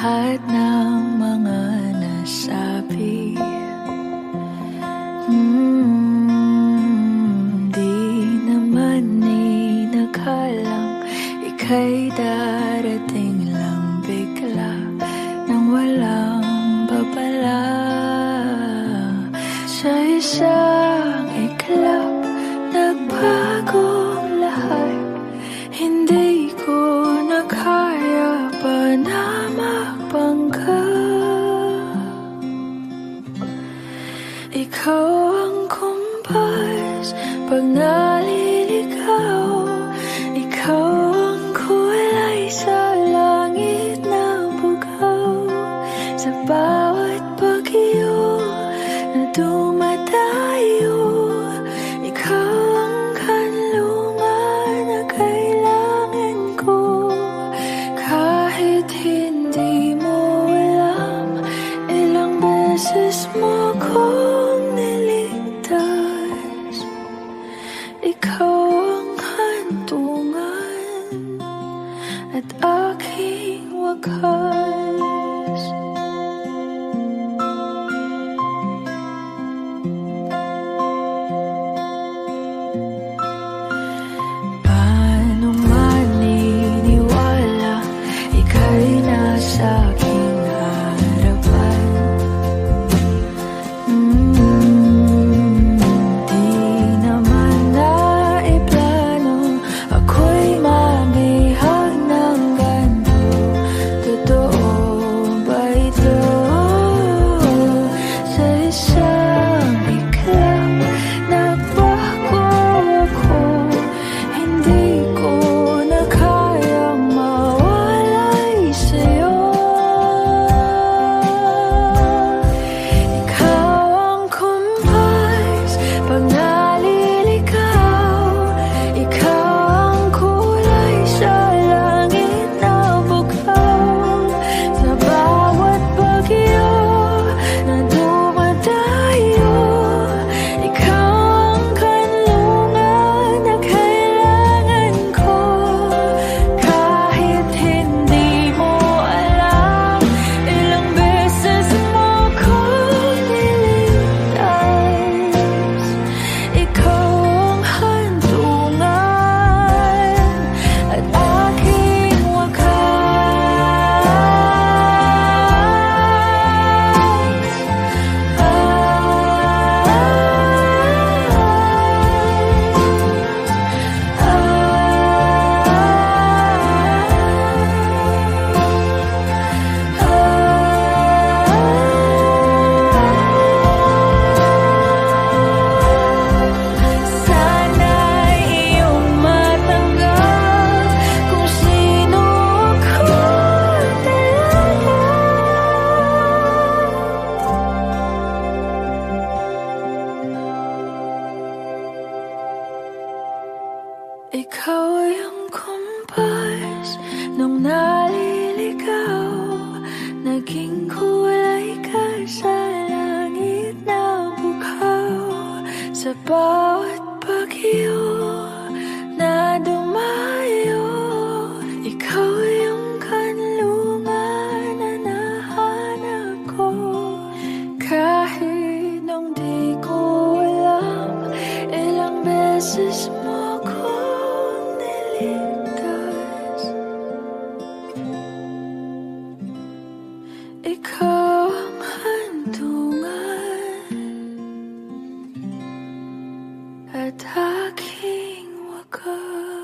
lahat ng mga nasabi. Mm, Di naman inakalang ika'y darating lang bigla Nang walang babala. Sa isang Pag naliligaw, ikaw ang kulay sa langit na bugaw. Sa bahay 的 Ducky，我可。Sa bawat bagyo na dumayo Ikaw yung kanlungan na nahanap ko. Kahit nung di ko alam Ilang beses mo ko niligtas. Ikaw 歌